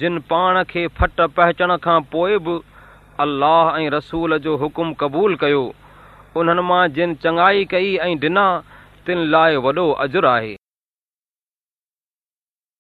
جن پاڻ کي فٽ پهچڻ کان پوءِ به الله ۽ رسول جو حڪم قبول ڪيو انهن مان جن چڱائي ڪئي ۽ ڏنا تن لاءِ وڏو اجر آهي.